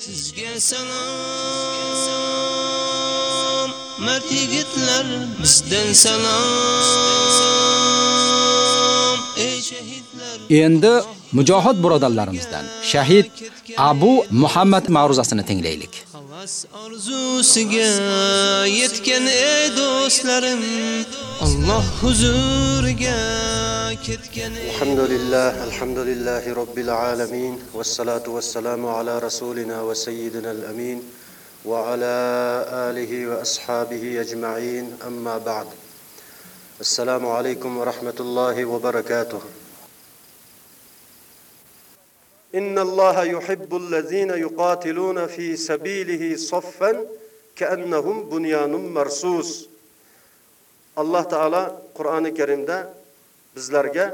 Sizga salom, mard yigitlar, bizdan salom, ey shahidlar. Endi mujohid birodarlarimizdan shahid Abu Muhammad ma'ruzasini tinglaylik. bas orzusiga yetgan ey do'stlarim Alloh huzuriga ketgan ey Alhamdulillah alhamdulillahi robbil alamin vassalatu vassalamu ala rasulina va sayyidina al-amin va ala alihi va ashabihi ajma'in amma ba'd. Assalomu alaykum va rahmatullohi va barakatuh. إن الله يحب الذين يقاتلون في سبيله صفا كأنهم بنيان مرصوص الله تعالى قرآن الكريم ده bizlarga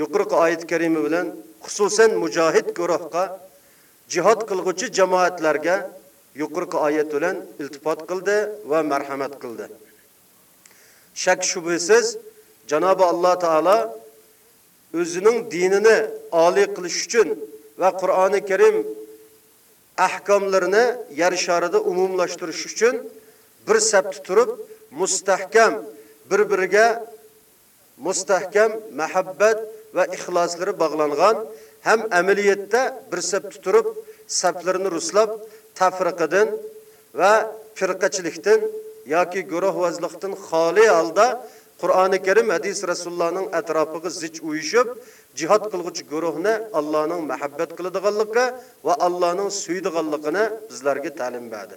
yuqorqi oyat karimi bilan xususan mujohid guruhga jihad qilguvchi jamoatlarga yuqorqi oyat bilan iltifot qildi va marhamat qildi. Shak shubhasiz Janobi Alloh taolo o'zining dinini oliy qilish uchun va Qur'oni Karim ahkomlarini yer sharida umumlashtirish uchun bir sapda turib mustahkam bir-biriga mustahkam muhabbat va ixloslari bog'langan ham amaliyotda bir sapda turib saflarini ruslab tafriqidan va firqachilikdan yoki guruhvozlikdan xoli holda Qur'oni Karim hadis Rasulullohning atrofiga zich uyushib jihad qilguchi guruhni Allohning muhabbat qiladiganligi va Allohning suydiganligini bizlarga ta'lim berdi.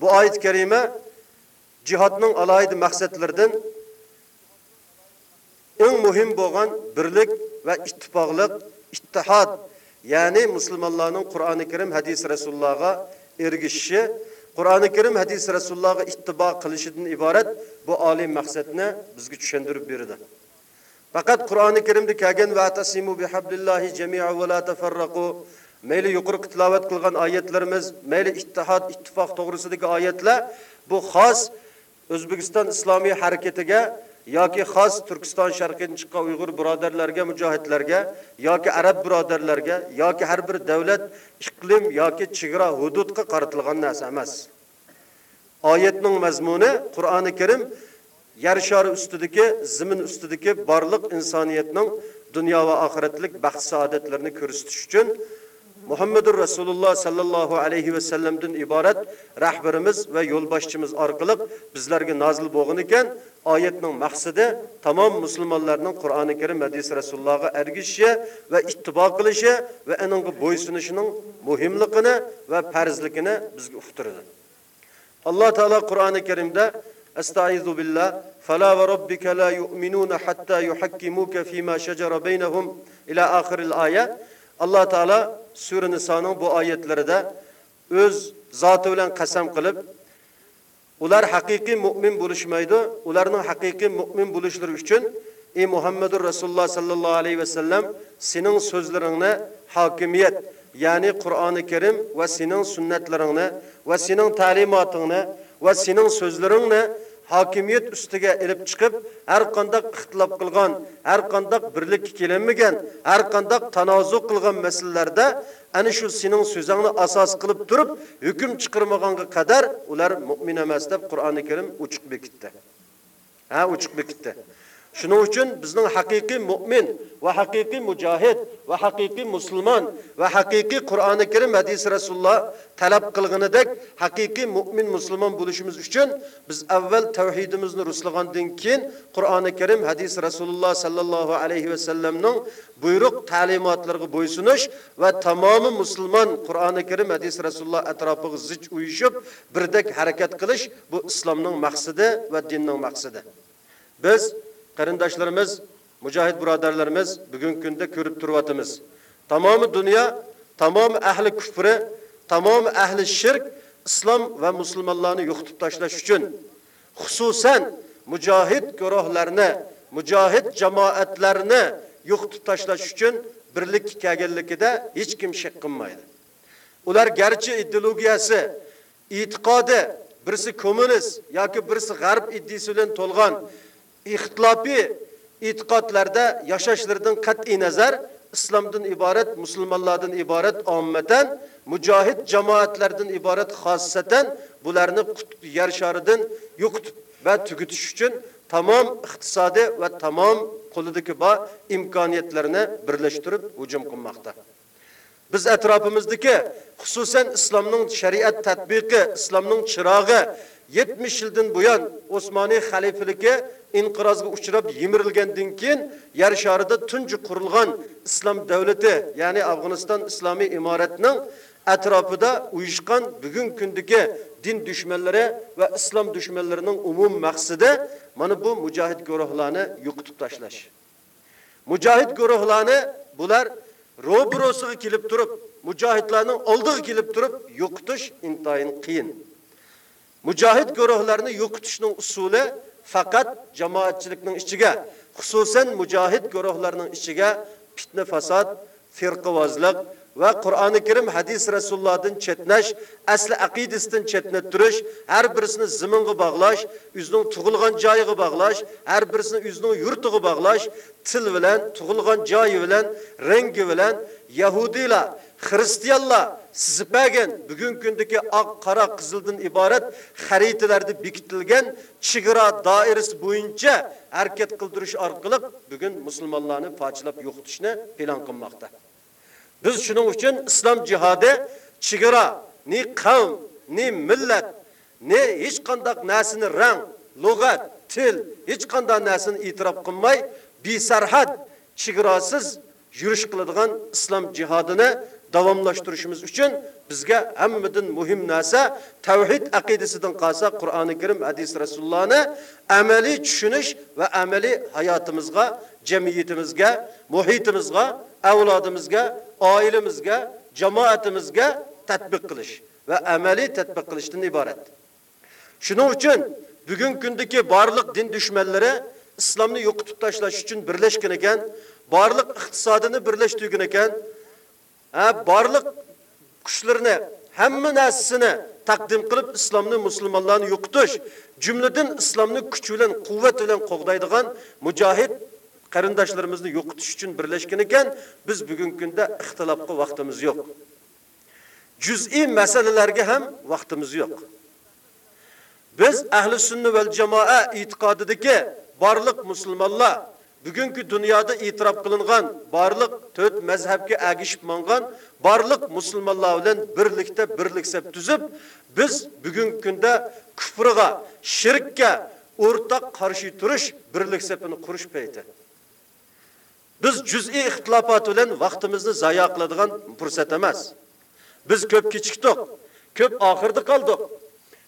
Bu oyat karima jihadning alohida maqsadlaridan eng muhim bo'lgan birlik va ittifoqlik, ittihod, ya'ni musulmonlarning Qur'oni Karim hadis Rasulullohga ergishishi, Qur'oni Karim hadis Rasulullohga ittibo qilishidan iborat bu oliy maqsadni bizga tushuntirib berdi. Faqat Qur'oni Karimda kelgan va tasimu bihablillahi jami'a va la tafarraqu mayli yuqori tilovat qilgan oyatlarimiz, mayli ittihod, ittifoq to'g'risidagi oyatlar bu xos O'zbekiston islomiy harakatiga yoki xos Turkiston sharqidan chiqqan Uyg'ur birodarlarga, mujohidlarga yoki arab birodarlarga yoki har bir davlat, iqlim yoki chegara hududga qaratilgan narsa emas. Oyatning mazmuni Qur'oni Karim yer shari ustidagi, zamin ustidagi barliq insoniyatning dunyo va oxiratlik baxt saodatlarini ko'rsatish uchun Muhammadur Rasululloh sallallohu alayhi va sallamdan iborat rahbarimiz va yo'lboshchimiz orqali bizlarga nozil bo'lgan ekan, oyatning maqsadi tamom musulmonlarning Qur'oni Karim hadis Rasulullohga ergishishi va ittibo qilishi va uningga bo'ysunishining muhimligini va farzligini bizga uqtirdi. Alloh taolo Qur'oni Karimda Astaizu billah fala va robbika la yu'minuna hatta yuhakkimuka fima shajara baynahum ila oxiril oyat. Alloh taolo sura Nisoning bu oyatlarida o'z zoti bilan qasam qilib ular haqiqiy mu'min bo'lishmaydi. Ularning haqiqiy mu'min bo'lishlari uchun ey Muhammadur Rasululloh sallallohu alayhi va sallam sening so'zlaringni hokimiyat, ya'ni Qur'oni Karim va sening sunnatlaringni va sening ta'limotingni va sening so'zlaringni hokimiyat ustiga elib chiqib, har qanday ixtilof qilgan, har qanday birlikka kelinmagan, har qanday tanozu qilgan masalalarda ana shu sening so'zingni asos qilib turib, hukm chiqarmaganga qadar ular mu'min emas deb Qur'oni Karim ochiq bekitdi. Ha, ochiq bekitdi. Shuning uchun bizning haqiqiy mu'min va haqiqiy mujohid va haqiqiy musulmon va haqiqiy Qur'oni Karim hadis Rasululloh talab qilganidek haqiqiy mu'min musulmon bo'lishimiz uchun biz avval tavhidimizni ruslagandan keyin Qur'oni Karim hadis Rasululloh sallallohu alayhi va sallamning buyruq ta'limotlariga bo'ysunish va tamomi musulmon Qur'oni Karim hadis Rasululloh atrofiga zich uyushib birdek harakat qilish bu islomning maqsadi va dinning maqsadi. Biz qarindoshlarimiz, mujohid birodarlarimiz bugungi kunda ko'rib turyapmiz. Tamomi dunyo, tamomi ahli kufri, tamomi ahli shirk islom va musulmonlarni yo'qotib tashlash uchun xususan mujohid guruhlarni, mujohid jamoatlarni yo'qotib tashlash uchun birlik kelganligida hech kim shak qilmaydi. Ular garchi ideologiyasi, e'tiqodi birisi kommunist yoki birisi g'arb iddiasi bilan to'lgan ixtilofiy e'tiqodlarda yashashlaridan qat'iy nazar islomdan iborat, musulmonlardan iborat ommatan mujohid jamoatlardan iborat xossatan bularni yer sharidan yo'qitib va tugutish uchun tamom iqtisodiy va tamom qo'lidagi bor imkoniyatlarni birlashtirib hujum qilmoqda. Biz atrofimizdagi xususan islomning shariat tatbiqi, islomning chirog'i 70 yildan buyon Osmoniy xalifaligi inqirozga uchrab yimirilgandan keyin yer sharida tunji qurilgan islom davlati, ya'ni Afg'oniston islomiy imoratining atrofida uyushgan bugun kundagi din dushmanlari va islom dushmanlarining umum maqsadi mana bu mujohid guruhlarni yo'qotib tashlash. Mujohid guruhlarni bular ro'brosiga kelib turib, mujohidlarning oldiga kelib turib yo'qotish intayin qiyin. Mujohid guruhlarni yo'qotishning usuli faqat jamoatchilikning ichiga, xususan mujohid guruhlarining ichiga fitna fasod, firqavozlik va Qur'oni Karim hadis Rasulullohdan chetnash, asli aqidasidan chetnab turish, har birisini ziminga bog'lash, o'zining tug'ilgan joyiga bog'lash, har birisini o'zining yurtiga bog'lash, til bilan, tug'ilgan joyi bilan, rangi bilan Yahudiylar, Xristianlar sizbagan bugungi kundagi oq, qora, qizildan iborat xaritalarda bekitilgan chegara doirasi bo'yicha harakat qildirish orqali bugun musulmonlarni fochilab yo'qotishni e'lon qilmoqda. Biz shuning uchun islom jihodi chegara, ni qavm, ni millat, ne hech qanday narsani rang, lug'at, til, hech qanday narsani e'tirof qilmay, bisarhad, chegarasiz yurish qiladigan islom jihodini davomlashtirishimiz uchun bizga hammadan muhim narsa tavhid aqidasidan qolsa Qur'oni Karim, hadis Rasulullohni amaliy tushunish va amaliy hayotimizga, jamiyatimizga, muhitimizga, avlodimizga, oilamizga, jamoatimizga tatbiq qilish va amaliy tatbiq qilishdan iborat. Shuning uchun bugungi kundagi barliq din dushmanlari islomni yo'qotib tashlash uchun birlashgan ekan, barliq iqtisodini birlashtirgan ekan, ha barliq kuchlarni, hamma narsasini taqdim qilib islomni musulmonlarni yo'qotish, jumladan islomni kuch bilan, quvvat bilan qo'g'daydigan mujohid qarindoshlarimizni yo'qotish uchun birlashgan ekan, biz bugungi kunda ixtilofga vaqtimiz yo'q. Juz'iy masalalarga ham vaqtimiz yo'q. Biz ahli sunna val jamoa e'tiqodidagi barliq musulmonlar bugungi dunyoda e'tirof qilingan barliq to'rt mazhabga agishib mangan barliq musulmonlar bilan birlikda birlik tuzib, biz bugungi kunda kufrga, shirkka o'rtaq qarshi turish birlik sepini qurish payti. Biz juz'iy ixtilofot bilan vaqtimizni zayo qiladigan fursat emas. Biz ko'p kechikdik, ko'p oxirda qoldik.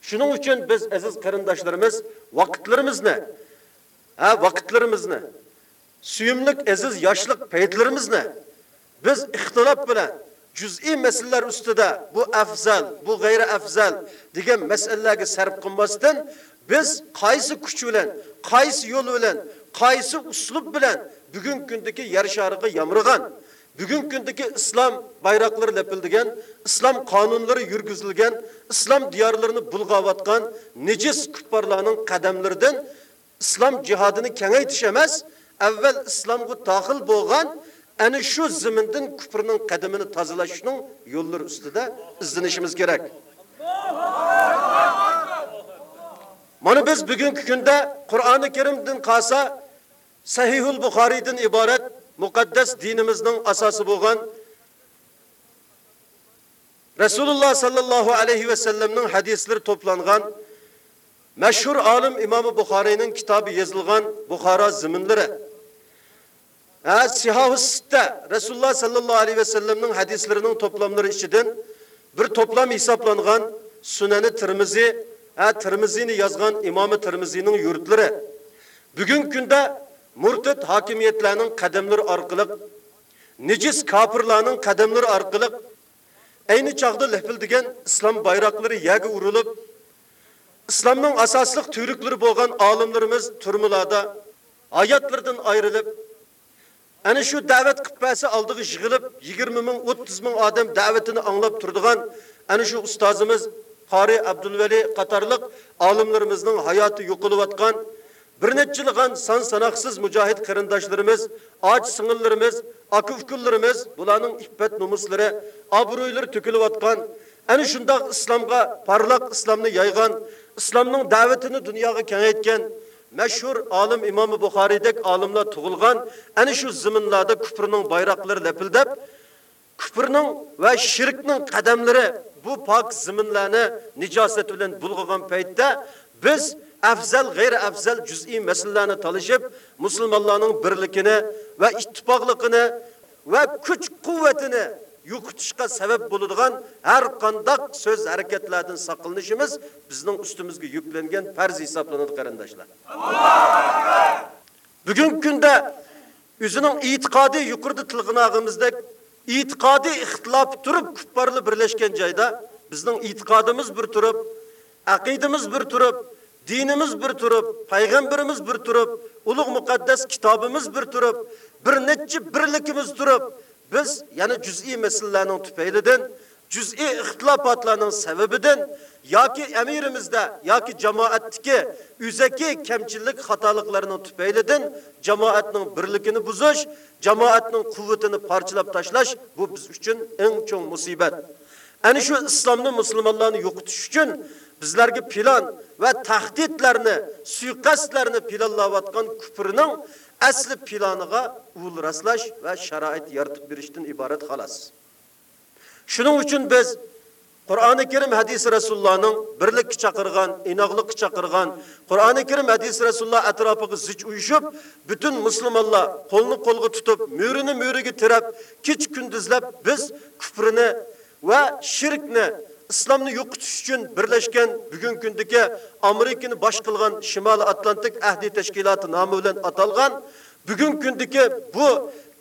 Shuning uchun biz aziz qarindoshlarimiz vaqtlarimizni, ha vaqtlarimizni, suyumlik aziz yoshlik paytlarimizni biz ixtilof bilan juz'iy masalalar ustida bu afzal, bu g'ayri afzal degan masalalarga sarf qilmasdan biz qaysi kuch bilan, qaysi yo'l bilan, qaysi uslub bilan bugun kundagi yer shariga yamrıgan, bugun kundagi islom bayroqlari lepildigan, islom qonunlari yurgizilgan, islom diyorlarini bulg'avatgan nejis kuffarlarning qadamlaridan islom jihodini kengaytirish emas, avval islomga daxil bo'lgan ana shu zimindan kufrning qadamini tozalashning yo'llari ustida izlanishimiz kerak. Mana biz bugungi kunda Qur'oni Karimdan qolsa Sahihul Buxoriydan iborat muqaddas dinimizning asosi bo'lgan Rasululloh sallallohu alayhi va sallamning hadislari to'plangan mashhur olim Imom Buxoriyning kitobi yozilgan Buxoro ziminlari. Ha, Sihahu Sitta Rasululloh sallallohu alayhi va sallamning hadislarining to'plamlari ichidan bir to'plam hisoblangan Sunani Tirmizi, ha Tirmizini yozgan Imom Tirmizining yurtlari. Bugungi kunda murtid hokimiyatlarning qadamlari orqali nejis kofirlarning qadamlari orqali ayni chog'da lafildigan islom bayroqlari yaga urilib islomning asosli turiklari bo'lgan olimlarimiz turmularda hayotlardan ayrilib ana shu da'vat qippasi oldiga yig'ilib 20 ming 30 ming odam da'vatini anglab turadigan ana shu ustozimiz Qori Abdulvali qatorliq olimlarimizning hayoti yo'qilayotgan bir nechiligan son sanoqsiz mujohid qarindoshlarimiz, och singillarimiz, aka ukalarimiz bularning iffat nomuslari, obro'ylari to'kilayotgan, ana shundoq islomga parlaq islomni yaygan, islomning da'vatini dunyoga kengaytgan mashhur olim Imom Buxoriydek olimlar tug'ilgan, ana shu zaminlarda kufrning bayroqlari lapildab, kufrning va shirkning qadamlari bu pok zaminlarni nijosat bilan bulg'agan paytda biz afzal, g'ayri afzal juz'iy masalalarni talashib, musulmonlarning birligini va ittifoqligini va kuch-quvvatini yo'qotishga sabab bo'ladigan har qanday so'z harakatlardan saqlanishimiz bizning ustimizga yuklangan farz hisoblanadi qarindoshlar. Bugungi kunda o'zining e'tiqodi yuqorida tilg'inog'imizdek e'tiqodiy ixtilof turib kuffarli birlashgan joyda bizning e'tiqodimiz bir turib, aqidimiz bir turib, dinimiz bir turib, payg'ambarimiz bir turib, ulug' muqaddas kitobimiz bir turib, bir necha birligimiz turib, biz yana juz'iy masalalarning tufaylidan, juz'iy ixtilofotlarning sababidan yoki amirimizda yoki jamoatdagi yuzaki kamchilik xatoliklarining tufaylidan jamoatning birligini buzish, jamoatning quvvatini parchalab tashlash bu biz uchun eng cho'ng musibat. Ana shu islomni musulmonlarni yo'qotish uchun bizlarga plan va tahdidlarni, suiqasdlarni planlayotgan kufrning asli planiga ul raslash va sharoit yaratib berishdan iborat xolos. Shuning uchun biz Qur'oni Karim hadisi Rasulullohning birlikka chaqirgan, inoqlikka chaqirgan, Qur'oni Karim hadisi Rasululloh atrofiga zich uyushib, butun musulmonlar qo'lni qo'lga tutib, mo'rini mo'riga tirab, kech kunduzlab biz kufrini va shirkni islomni yo'qotish uchun birlashgan bugungi kundagi Amerikani bosh qilgan Shimoliy Atlantik ahdi tashkiloti nomi bilan atalgan bugungi kundagi bu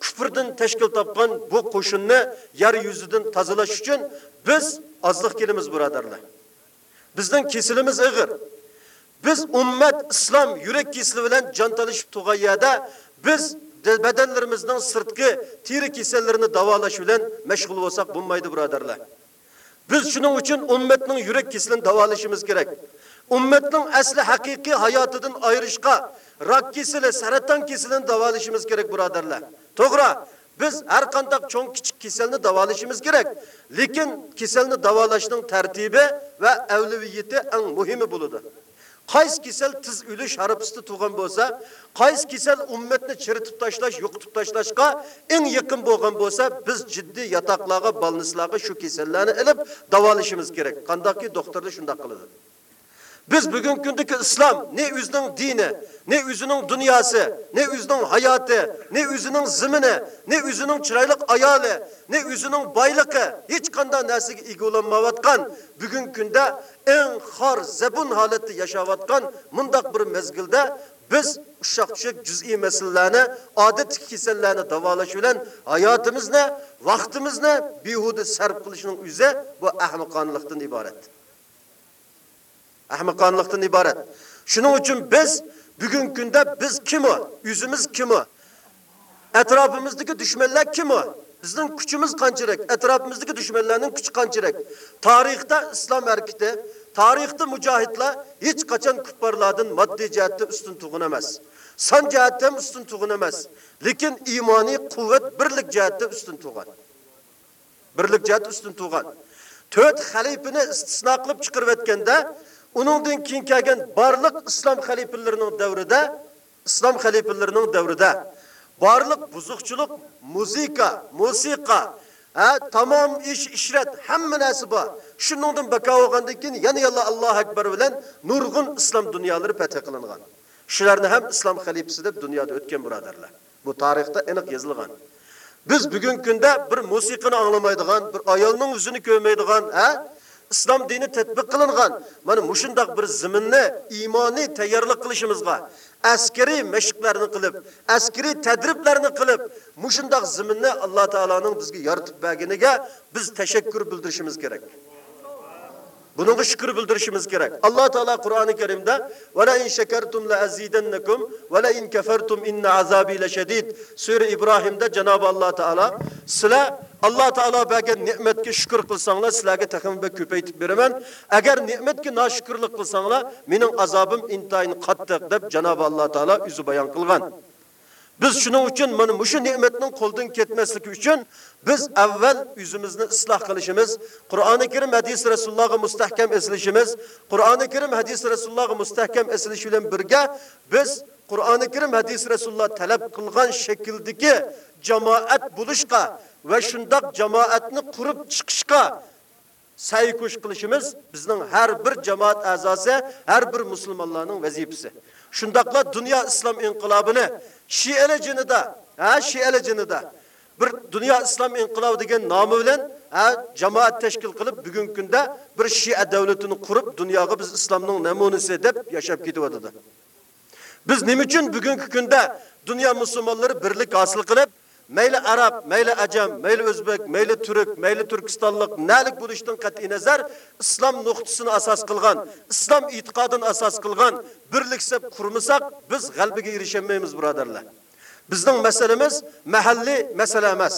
kufrdan tashkil topgan bu qo'shinni yer yuzidan tozalash uchun biz ozliq kelimiz birodarlar. Bizning kesilimiz ig'ir. Biz ummat islom yurak kesili bilan jon talishib tug'ayada biz badanlarimizning sirtqi teri kasallarini davolash bilan mashg'ul bo'lsak bo'lmaydi birodarlar. Biz shuning uchun ummatning yurak kesilini davolashimiz kerak. Ummatning asli haqiqiy hayotidan ayirishga, rak kesili, saraton kesilini davolashimiz kerak birodarlar. To'g'ri, biz har qanday cho'ng kichik kasalni davolashimiz kerak. Lekin kasalni davolashning tartibi va avliviyati eng muhimi bo'ladi. Qaysi kasal tiz o'lish harfsida tug'an bo'lsa, qaysi kasal ummatni chiritib tashlash, yo'qitib tashlashga eng yaqin bo'lgan bo'lsa, biz jiddiy yotoqlarga, balnislarga shu kasallarni ilib davolashimiz kerak. Qandaqki doktorlar shunday qiladi. Biz bugungi kundagi islom ne o'zining dini, ne o'zining dunyosi, ne o'zining hayoti, ne o'zining zimini, ne o'zining chiroyli ayoli, ne o'zining boyligi hech qanday narsaga ega bo'lmayotgan bugungi kunda eng xor zabun holatda yashayotgan mundaq bir mezgilda biz ushoq tushib juz'iy masalalarni, odat kasallarni davolash bilan hayotimizni, vaqtimizni behuda sarf qilishning o'zi bu ahmoqonlikdan iborat. Ahmoqonlikdan iborat. Shuning uchun biz bugungi kunda biz kim o? Yuzimiz kim o? Atrofimizdagi dushmanlar kim o? Bizning kuchimiz qanchalik? Atrofimizdagi dushmanlarning kuchi qanchalik? Tarixda islom harakati, tarixda mujohidlar hech qachon kuffarlardan moddiy jihatda ustun tug'un emas. Son jihatda ham ustun tug'un emas. Lekin iymoniy quvvat birlik jihatda ustun tug'an. Birlik jihatda ustun tug'an. To'rt xalifani istisno qilib chiqarib o'tganda Uningdan keyin kelgan barliq islom xalifalarining davrida, islom xalifalarining davrida barliq buzuqchilik, muzika, musiqa, ha, tamom ish ishrat hamma narsa bor. Shuningdan baka bo'lgandan keyin yana yalla Alloh akbar bilan nurg'un islom dunyolari fath qilingan. Shularni ham islom xalifasi deb dunyoda o'tgan birodarlar. Bu tarixda aniq yozilgan. Biz bugungi kunda bir musiqani anglamaydigan, bir ayolning yuzini ko'rmaydigan, ha? Islom dini tatbiq qilingan. Mana mushundaq bir ziminni iymoniy tayyorlik qilishimizga, askariy mashqlarni qilib, askariy tadriblarni qilib, mushundaq ziminni Alloh taolaning bizga yaratib berganiga biz tashakkur bildirishimiz kerak. Bunu Bunun şükür bildirishimiz kerak. Alloh taolo Qur'oni Karimda "Va la in shakartum la azidannakum va la in kafartum inna azabi lashadid." Sura Ibrohimda Janob Alloh taolo sizlar Alloh taolo bergan ne'matga shukr qilsanglar, sizlarga taxminba ko'paytib beraman. Agar ne'matga noshukrlik qilsanglar, mening azobim intayin qattiq deb Janob Alloh taolo o'zi bayon qilgan. Biz shuning uchun mana mushu ne'matning qo'ldan ketmasligi uchun biz avval o'zimizni isloh qilishimiz, Qur'oni Karim hadis Rasulullohga mustahkam eslishimiz, Qur'oni Karim hadis Rasulullohga mustahkam eslish bilan birga biz Qur'oni Karim hadis Rasululloh talab qilgan shakldagi jamoat bo'lishqa va shundoq jamoatni qurib chiqishga sa'y kush qilishimiz bizning har bir jamoat a'zosi, har bir musulmonlarning vazifasi. Shundaqla dunyo islom inqilobini Şi'ali jinida, ha Şi'ali jinida bir dunyo islom inqilobi degan nomi bilan ha jamoat tashkil qilib bugungi kunda bir Şia davlatini qurib dunyoga biz islomning namunasi deb yashab ketyapti. Biz nima uchun bugungi kunda dunyo musulmonlari birlik hosil qilib mayli arab, mayli ajam, mayli o'zbek, mayli turk, mayli turkistonlik nalik bo'lishdan qat'i nazar islom nuqtasini asos qilgan, islom e'tiqodini asos qilgan birlik qurmasak biz g'albiga erishamaymiz birodarlar. Bizning masalamiz mahalliy masala emas.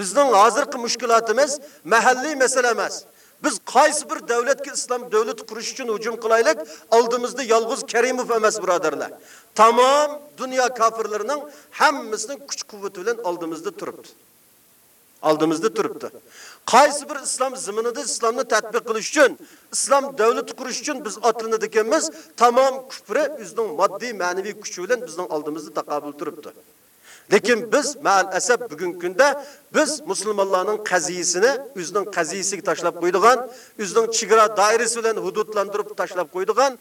Bizning hozirgi mushkulotimiz mahalliy masala emas. Biz qaysi bir davlatga islom davlati qurish uchun hujum qilaylik, oldimizda yolg'iz Karimov emas birodarlar. Tamom dunyo kofirlarining hammasining kuch-quvvati bilan oldimizda turibdi. Oldimizda turibdi. Qaysi bir islom zaminida islomni tatbiq qilish uchun, islom davlati qurish uchun biz otlanadi ekanmiz, tamom kufri o'zining moddiy, ma'naviy kuchi bilan bizning oldimizda taqobil turibdi. Lekin biz maalesef bugungi kunda biz musulmonlarning qaziyasini o'zining qaziyasiga tashlab qo'ydigan, o'zining chegara doirasi bilan hududlantirib tashlab qo'ydigan,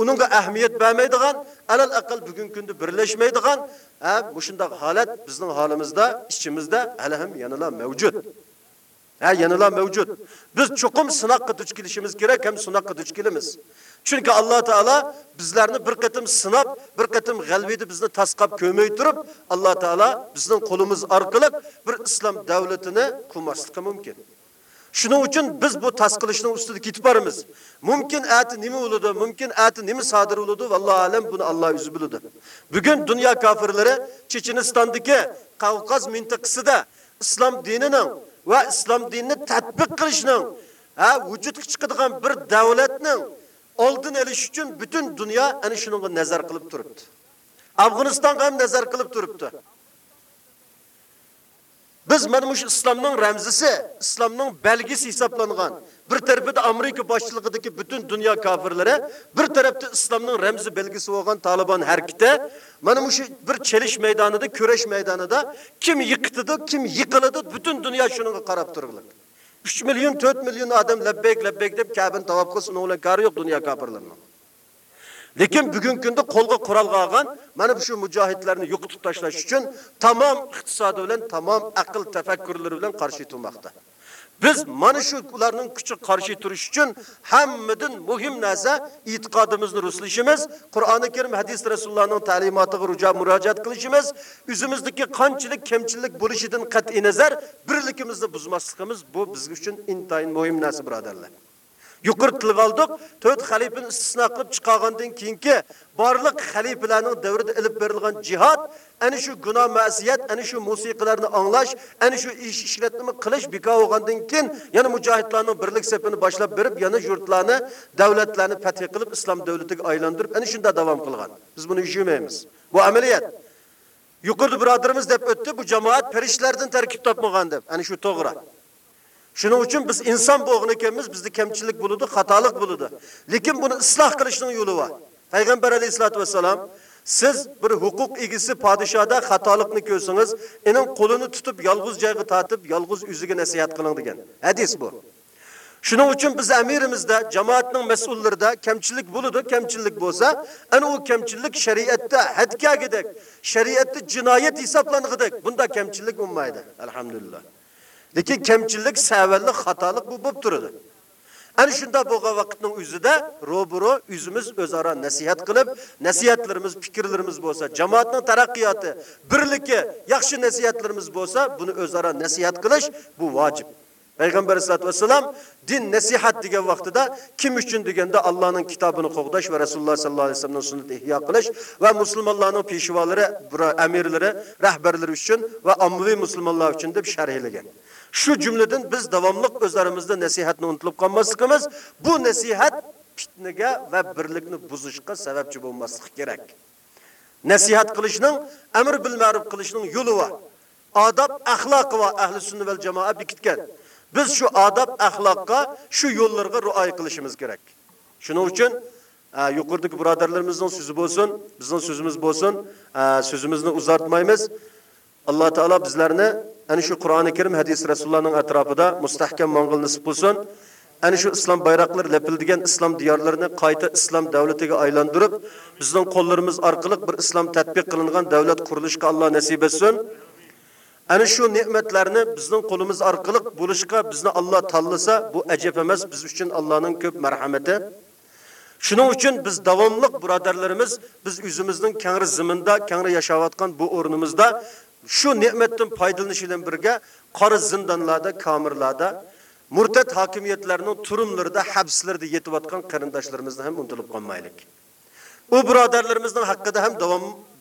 uningga ahamiyat bermaydigan, alal aqal bugungi kunda birlashmaydigan, ha, mushundaq holat bizning holimizda, ichimizda hali ham yanada mavjud. Ha, yanala mavjud. Biz cho'qim sinoqqa duch kelishimiz kerak, ham sinoqqa duch kelamiz. Chunki Alloh taolo bizlarni bir qatim sinab, bir qatim g'albida bizni tasqab ko'may turib, Alloh taolo bizning qo'limiz orqali bir islom davlatini qurmasligi mumkin. Shuning uchun biz bu tasqilishning ustida ketib boramiz. Mumkin ati nima bo'ladi, mumkin ati nima sodir bo'ladi, vallohu alam buni Alloh o'zi biladi. Bugun dunyo kofirlari Chechenistondagi Qavqaz mintaqasida islom dinining va islom dinini tatbiq qilishning ha vujudga chiqadigan bir davlatning oldin olish uchun butun dunyo ana shunga nazar qilib turibdi. Afg'onistonga ham nazar qilib turibdi. Biz mana shu islomning ramzisi, islomning belgisi hisoblangan. Bir tarafida Amerika boshchiligidagi butun dunyo kofirlari, bir tarafda islomning ramzi belgisi bo'lgan Taliban harakati mana shu bir chelish maydonida, kurash maydonida kim yiqitdi, kim yiqiladi, butun dunyo shunga qarab turibdi. 3 million 4 million odam labbek labbek deb Ka'bani tavob qilsin, ular kari yo'q dunyo kofirlarining. Lekin bugungi kunda qo'lga qurol olgan mana shu mujohidlarni yo'qotib tashlash uchun tamom iqtisodi bilan, tamom aql tafakkurlari bilan qarshi turmoqda. Biz mana shu ularning kuchi qarshi turish uchun hammadan muhim narsa e'tiqodimizni ruslashimiz, Qur'oni Karim, hadis Rasulullohning ta'limotiga rujo murojaat qilishimiz, o'zimizdagi qanchalik kamchilik bo'lishidan qat'i nazar birligimizni buzmasligimiz bu biz uchun intayin muhim narsa birodarlar. Yuqori tilga oldik. 4 xalifani istisno qilib chiqargandan keyingi barliq xalifalarning davrida ilib berilgan jihad ana shu gunoh ma'siyat, ana shu musiqilarni anglash, ana shu ish ishlatma qilish bika bo'lgandan keyin yana mujohidlarning birlik safini boshlab berib, yana yurtlarni, davlatlarni fath qilib islom davlatiga aylantirib, ana shunda davom qilgan. Biz buni yushimaymiz. Bu amaliyat. Yuqorida birodarimiz deb o'tdi, bu jamoat farishtalardan tarkib topmagan deb. Ana shu to'g'ri. Shuning uchun biz inson bo'lgan ekanmiz, bizda kamchilik bo'ladi, xatolik bo'ladi. Lekin buni isloh qilishning yo'li bor. Payg'ambar alayhisolatu vasallam siz bir huquq egisi podshoda xatolikni ko'rsangiz, uning qo'lini tutib yolg'iz joyga tortib, yolg'iz o'ziga nasihat qiling degan. Hadis bu. Shuning uchun biz amirimizda, jamoatning mas'ullarida kamchilik bo'ladi, kamchilik bo'lsa, ana u kamchilik shariatda hadkagidek, shariatda jinoyat hisoblanigidek, bunda kamchilik bo'lmaydi. Alhamdulillah. Lekin kamchilik, savallik, xatolik bu bo'lib turadi. Ana shunda bo'lgan vaqtning o'zida ro'buro o'zimiz o'zaro nasihat qilib, nasihatlarimiz, fikrlarimiz bo'lsa, jamoatning taraqqiyoti, birligi, yaxshi nasihatlarimiz bo'lsa, buni o'zaro nasihat qilish bu vojib. Payg'ambar sollallohu alayhi vasallam din nasihat degan vaqtida kim uchun deganda Allohning kitobini qo'g'dash va Rasululloh sallallohu alayhi vasallamning sunnatini ihyo qilish va musulmonlarning peshvolari, amirlari, rahbarlari uchun va ommaviy musulmonlar uchun deb sharhlagan. Shu jumladan biz davomli o'zlarimizda nasihatni unutilib qolmasligimiz, bu nasihat fitnaga va birlikni buzishga sababchi bo'lmasligi kerak. Nasihat qilishning, amr bil ma'ruf qilishning yo'li va odob, axloq va ahli sunna val jamoa bekitgan. Biz shu adab axloqqa, shu yo'llarga rioya qilishimiz kerak. Shuning uchun yuqoridagi birodarlarimizning so'zi bo'lsin, bizning so'zimiz bo'lsin, so'zimizni uzartmaymiz. Alloh taolo bizlarni ana shu Qur'oni Karim, hadis Rasulullohning atrofida mustahkam mong'il nisb bo'lsin. Ana shu islom bayroqlari lapildigan islom diyorlarini qayta islom davlatiga aylantirib, bizning qo'llarimiz orqali bir islom tatbiq qilingan davlat qurilishiga Alloh nasib etsin. Ana shu ne'matlarni bizning qo'limiz orqali bo'lishga bizni Alloh tanlasa, bu ajab biz uchun Allohning ko'p marhamati. Shuning uchun biz davomliq birodarlarimiz, biz o'zimizning kangri ziminda, kangri yashayotgan bu o'rnimizda shu ne'matdan foydalanish bilan birga qora zindonlarda, kamirlarda, murtad hokimiyatlarining turumlarida, habslarda yetayotgan qarindoshlarimizni ham unutilib qolmaylik. U birodarlarimizning haqqida ham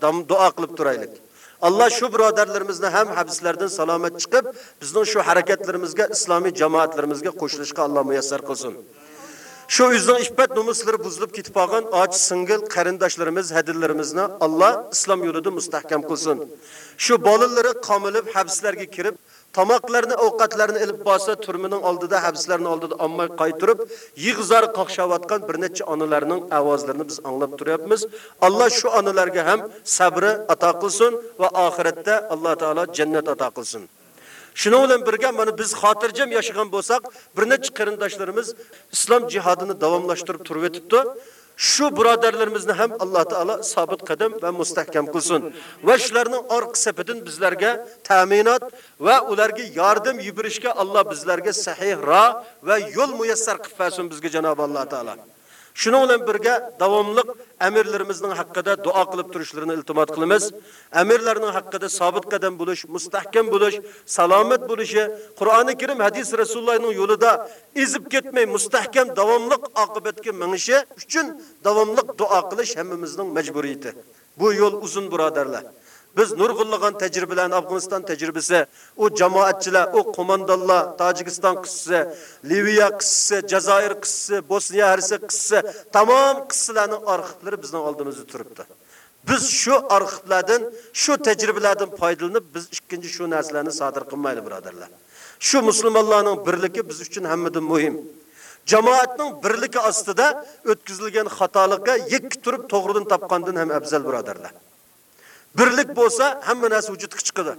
davom duo qilib turaylik. Allah shu birodarlarimizni ham habslardan salomat chiqib, bizning shu harakatlarimizga, islomiy jamoatlarimizga qo'shilishga Alloh muyassar qilsin. Shu o'zining iffat nomuslari buzilib ketib qolgan och singil qarindoshlarimiz, hadillarimizni Alloh islom yo'lida mustahkam qilsin. Shu bolalari qomilib habslarga kirib, tamoqlarni, ovqatlarini ilib bosa, turmining oldida, habslarning oldida ammay qaytirib, yig'zar qoqshayotgan bir necha onalarning ovozlarini biz anglab turyapmiz. Alloh shu onalarga ham sabri ato qilsin va oxiratda Alloh taolo jannat ato qilsin. Shuning bilan birga mana biz xotirjam yashagan bo'lsak, bir necha qarindoshlarimiz islom jihodini davomlashtirib turib o'tibdi. Shu birodarlarimizni ham Alloh taolo sabit qadam va mustahkam qilsin. Va shularning orqa safidan bizlarga ta'minot va ularga yordam yuborishga Alloh bizlarga sahih ro va yo'l muyassar qilib bersin bizga janob Alloh taolo. Shuning bilan birga davomli amirlarimizning haqqida duo qilib turishlarini iltimos qilamiz. Amirlarning haqqida sobit qadam bo'lish, mustahkam bo'lish, salomat bo'lishi, Qur'oni Karim, hadis Rasulullohning yo'lida ezib ketmay mustahkam davomli oqibatga minishi uchun davomli duo qilish hammamizning majburiyati. Bu yo'l uzun birodarlar. Biz nurg'unlagan tajribalarni Afg'oniston tajribasi, u jamoatchilar, u qo'mondonlar, Tojikiston qissasi, Liviya qissasi, Jazoir qissasi, Bosniya Hersek qissasi, tamom qissalarning arxivlari bizning oldimizda turibdi. Biz shu arxivlardan, shu tajribalardan foydalanib, biz ikkinchi shu narsalarni sodir qilmaylik, birodarlar. Shu musulmonlarning birligi biz uchun hammadan muhim. Jamoatning birligi ostida o'tkazilgan xatolikka yekki turib to'g'ridan topgandan ham afzal, birodarlar. Birlik bo'lsa, hamma narsa vujudga chiqadi.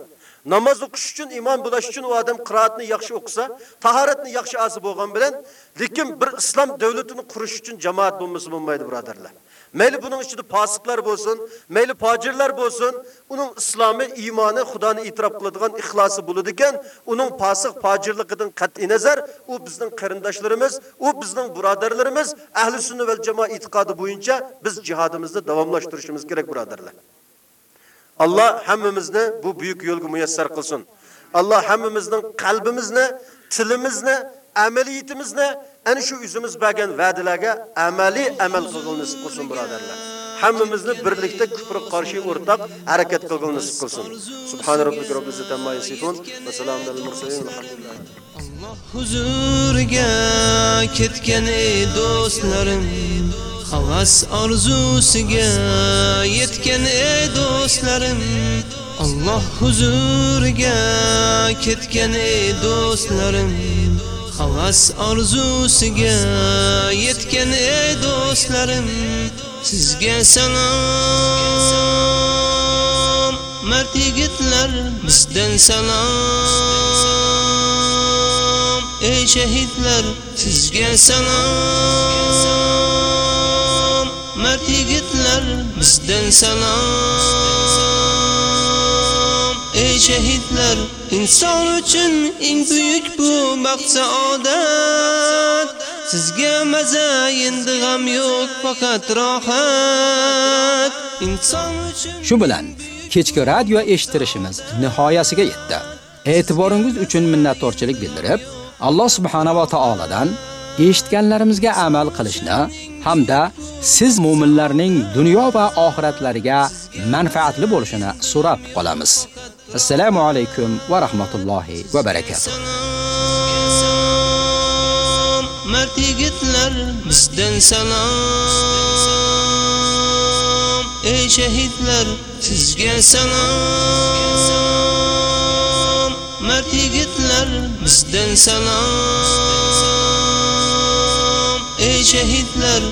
Namoz o'qish uchun, iymon bo'lish uchun u odam qiroatni yaxshi o'qisa, tahoratni yaxshi asi bo'lgan bilan, lekin bir islom davlatini qurish uchun jamoat bo'lmasa bo'lmaydi, birodarlar. Mayli buning ichida fosiqlar bo'lsin, mayli fojirlar bo'lsin, uning islomi, iymoni, Xudoni e'tirof qiladigan ixlosi bo'ladi ekan, uning fosiq, fojirligidan qat'i nazar, u bizning qarindoshlarimiz, u bizning birodarlarimiz, ahli sunna va jamoa e'tiqodi bo'yicha biz jihadimizni davomlashtirishimiz kerak, birodarlar. Allah hammamizni bu buyuk yo'lga muyassar qilsin. Allah hammamizning qalbimizni, tilimizni, amaliyatimizni ana shu o'zimiz bergan va'dalarga amaliy amal qilishni qilsin birodarlar. Hammamizni birlikda kufr qarshi o'rtaq harakat qilishni qilsin. Subhan robbika robbil izzati amma yasifun va salamun alal mursalin alhamdulillah. Huzuriga ketgan ey do'stlarim havas orzusiga yetgan ey do'stlarim Alloh huzuriga ketgan ey do'stlarim havas orzusiga yetgan ey do'stlarim sizga salom mard yigitlar bizdan salom ey shahidlar sizga salom mard yigitlar bizdan salom ey shahidlar inson uchun eng buyuk bu baxt saodat sizga maza endi g'am yo'q faqat rohat inson uchun Shu bilan kechki radio eshitirishimiz nihoyasiga yetdi. E'tiboringiz uchun minnatdorchilik bildirib, Alloh subhanahu va taoladan eshitganlarimizga amal qilishni hamda siz mu'minlarning dunyo va oxiratlariga manfaatli bo'lishini so'rab qolamiz. Assalomu alaykum va rahmatullohi va barakotuh. salom mard yigitlar bizdan salom ey shahidlar sizga salom mard yigitlar bizdan salom ey shahidlar